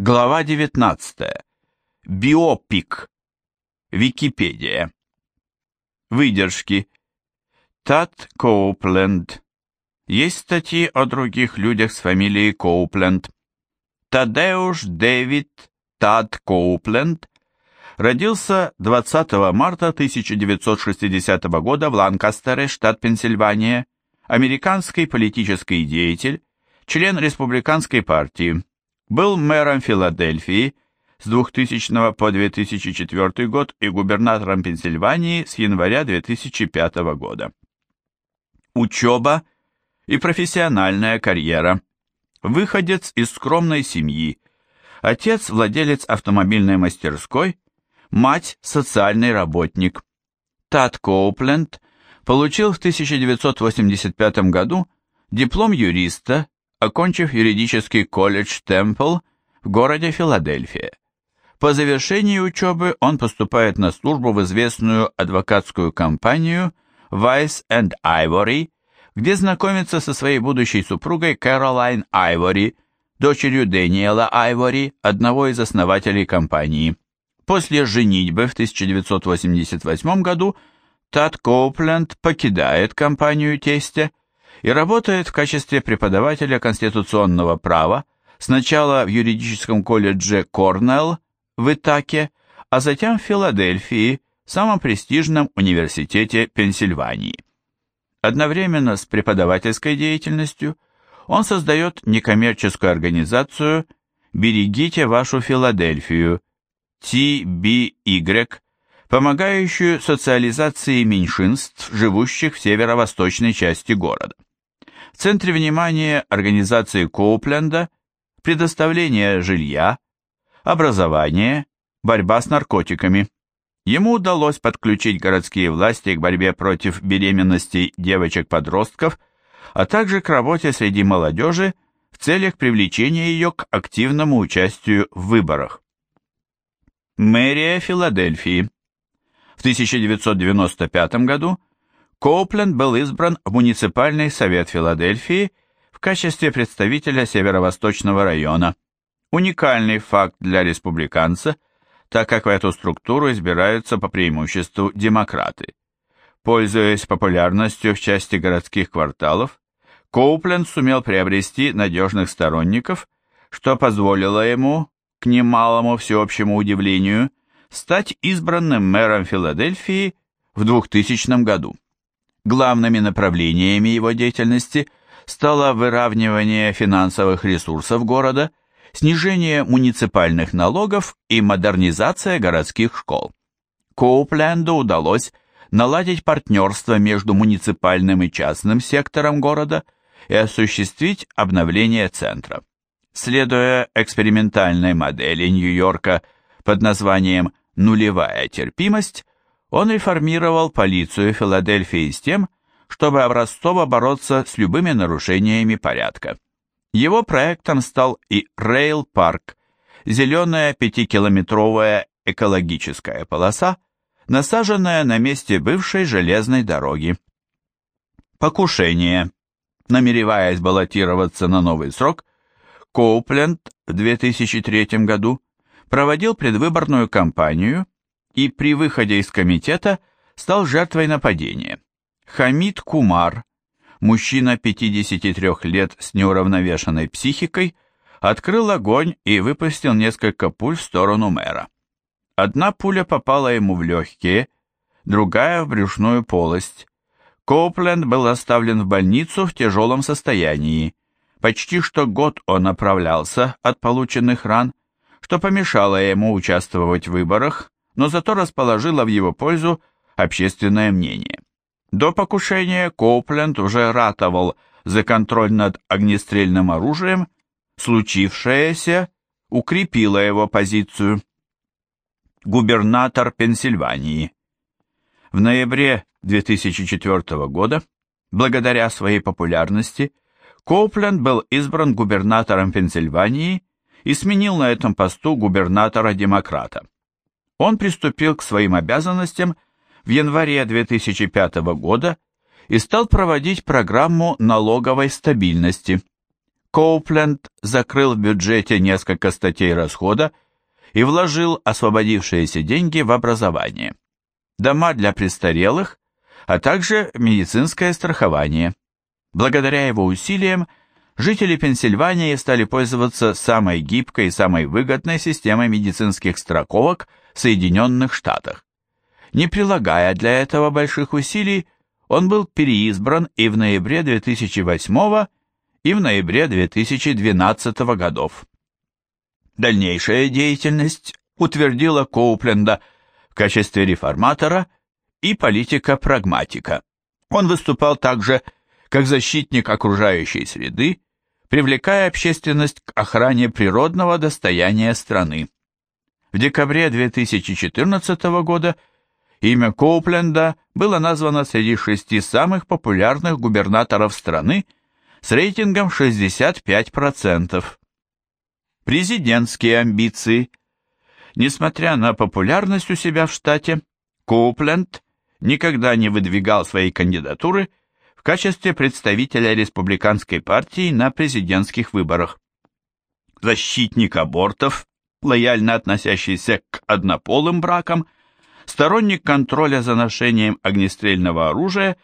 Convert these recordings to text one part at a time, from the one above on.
Глава 19. Биопик. Википедия. Выдержки. Тат Коупленд. Есть статьи о других людях с фамилией Коупленд. Тадеуш Дэвид Тат Коупленд родился 20 марта 1960 года в Ланкастере, штат Пенсильвания, американский политический деятель, член Республиканской партии был мэром Филадельфии с 2000 по 2004 год и губернатором Пенсильвании с января 2005 года. Учеба и профессиональная карьера. Выходец из скромной семьи. Отец – владелец автомобильной мастерской, мать – социальный работник. Тат Коупленд получил в 1985 году диплом юриста, окончив юридический колледж Темпл в городе Филадельфия. По завершении учебы он поступает на службу в известную адвокатскую компанию Vice and Ivory, где знакомится со своей будущей супругой Кэролайн Айвори, дочерью Дэниела Айвори, одного из основателей компании. После женитьбы в 1988 году Тат Коупленд покидает компанию тестя, и работает в качестве преподавателя конституционного права сначала в юридическом колледже Корнелл в Итаке, а затем в Филадельфии, самом престижном университете Пенсильвании. Одновременно с преподавательской деятельностью он создает некоммерческую организацию «Берегите вашу Филадельфию» TBY, помогающую социализации меньшинств, живущих в северо-восточной части города. В центре внимания организации Коупленда предоставление жилья, образование, борьба с наркотиками. Ему удалось подключить городские власти к борьбе против беременности девочек-подростков, а также к работе среди молодежи в целях привлечения ее к активному участию в выборах. Мэрия Филадельфии. В 1995 году Коупленд был избран в Муниципальный совет Филадельфии в качестве представителя Северо-Восточного района. Уникальный факт для республиканца, так как в эту структуру избираются по преимуществу демократы. Пользуясь популярностью в части городских кварталов, Коупленд сумел приобрести надежных сторонников, что позволило ему, к немалому всеобщему удивлению, стать избранным мэром Филадельфии в 2000 году. Главными направлениями его деятельности стало выравнивание финансовых ресурсов города, снижение муниципальных налогов и модернизация городских школ. Коупленду удалось наладить партнерство между муниципальным и частным сектором города и осуществить обновление центра. Следуя экспериментальной модели Нью-Йорка под названием «нулевая терпимость», он реформировал полицию Филадельфии с тем, чтобы образцово бороться с любыми нарушениями порядка. Его проектом стал и Рейл-парк, зеленая пятикилометровая экологическая полоса, насаженная на месте бывшей железной дороги. Покушение. Намереваясь баллотироваться на новый срок, Коупленд в 2003 году проводил предвыборную кампанию – и при выходе из комитета стал жертвой нападения. Хамид Кумар, мужчина 53 лет с неуравновешенной психикой, открыл огонь и выпустил несколько пуль в сторону мэра. Одна пуля попала ему в легкие, другая в брюшную полость. Коупленд был оставлен в больницу в тяжелом состоянии. Почти что год он оправлялся от полученных ран, что помешало ему участвовать в выборах, но зато расположила в его пользу общественное мнение. До покушения Коупленд уже ратовал за контроль над огнестрельным оружием, случившееся укрепило его позицию. Губернатор Пенсильвании. В ноябре 2004 года, благодаря своей популярности, Коупленд был избран губернатором Пенсильвании и сменил на этом посту губернатора-демократа он приступил к своим обязанностям в январе 2005 года и стал проводить программу налоговой стабильности. Коупленд закрыл в бюджете несколько статей расхода и вложил освободившиеся деньги в образование, дома для престарелых, а также медицинское страхование. Благодаря его усилиям жители Пенсильвании стали пользоваться самой гибкой и самой выгодной системой медицинских страховок – Соединенных Штатах. Не прилагая для этого больших усилий, он был переизбран и в ноябре 2008 и в ноябре 2012 годов. Дальнейшая деятельность утвердила Коупленда в качестве реформатора и политика-прагматика. Он выступал также как защитник окружающей среды, привлекая общественность к охране природного достояния страны. В декабре 2014 года имя Коупленда было названо среди шести самых популярных губернаторов страны с рейтингом 65%. Президентские амбиции. Несмотря на популярность у себя в штате, Коупленд никогда не выдвигал свои кандидатуры в качестве представителя республиканской партии на президентских выборах. Защитник абортов лояльно относящийся к однополым бракам, сторонник контроля за ношением огнестрельного оружия,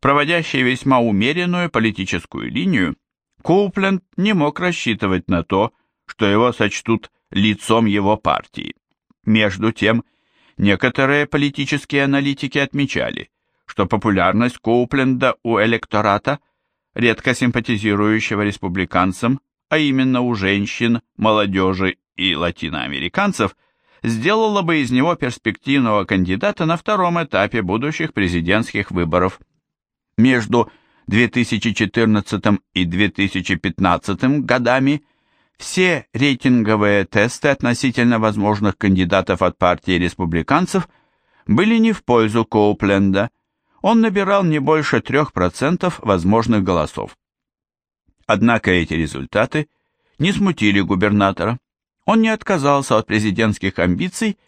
проводящий весьма умеренную политическую линию, Коупленд не мог рассчитывать на то, что его сочтут лицом его партии. Между тем, некоторые политические аналитики отмечали, что популярность Коупленда у электората, редко симпатизирующего республиканцам, а именно у женщин, молодежи и латиноамериканцев сделала бы из него перспективного кандидата на втором этапе будущих президентских выборов. Между 2014 и 2015 годами все рейтинговые тесты относительно возможных кандидатов от партии республиканцев были не в пользу Коупленда. Он набирал не больше 3% возможных голосов. Однако эти результаты не смутили губернатора. Он не отказался от президентских амбиций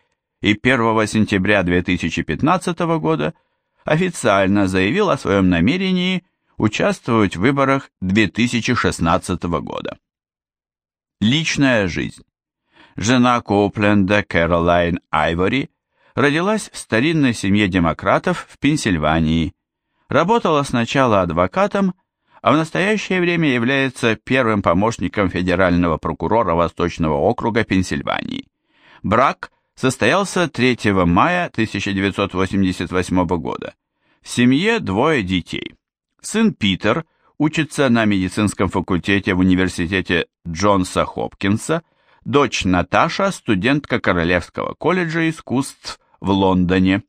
и 1 сентября 2015 года официально заявил о своем намерении участвовать в выборах 2016 года. Личная жизнь. Жена Коупленда Кэролайн Айвори родилась в старинной семье демократов в Пенсильвании. Работала сначала адвокатом, а в настоящее время является первым помощником федерального прокурора Восточного округа Пенсильвании. Брак состоялся 3 мая 1988 года. В семье двое детей. Сын Питер учится на медицинском факультете в университете Джонса Хопкинса, дочь Наташа – студентка Королевского колледжа искусств в Лондоне.